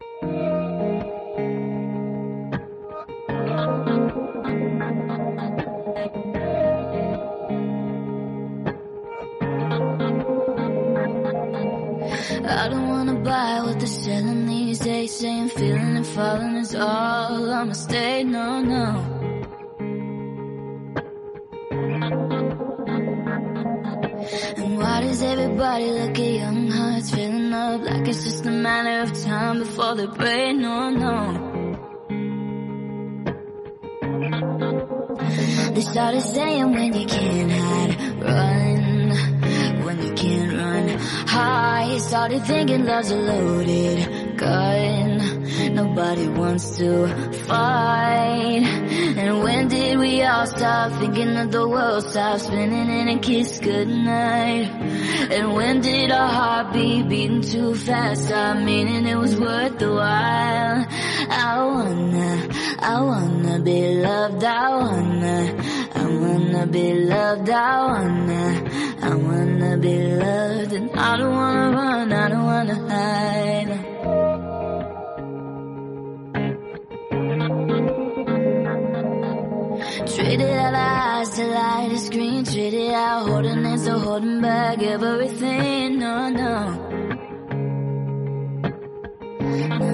I don't wanna buy what they're selling these days. Saying feeling and falling is all a mistake, no, no everybody look at young hearts filling up Like it's just a matter of time before they break, no, no They started saying when you can't hide, run. When you can't run, hide Started thinking love's a loaded gun Nobody wants to fight And when did we all stop thinking that the world stopped spinning and a kiss goodnight? And when did our heart be beating too fast stop meaning it was worth the while? I wanna, I wanna be loved, I wanna, I wanna be loved, I wanna, I wanna be loved and I don't wanna run, I don't wanna hide. Eyes to light a screen Traded out holding hands so holding back everything. No, no.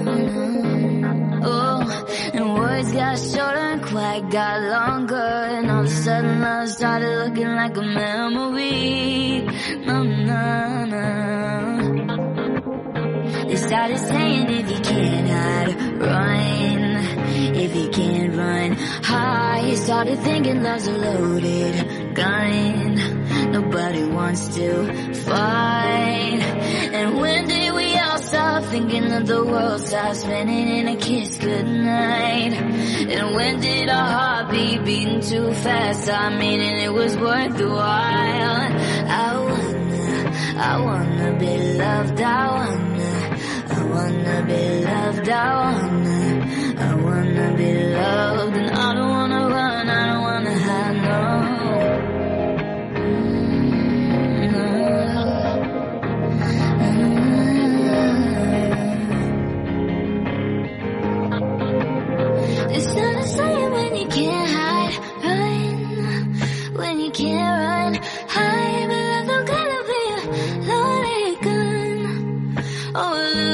No Oh, and words got shorter and quiet got longer And all of a sudden love started looking like a memory. No, no, no. They started saying if you can't hide, run if he can't run high. He started thinking love's a loaded gun. Nobody wants to fight. And when did we all stop thinking that the world stops spinning in a kiss goodnight. And when did our heart be beating too fast? I mean, and it was worth the while. I wanna, I wanna be loved. I wanna, I wanna be loved. I wanna. Oh,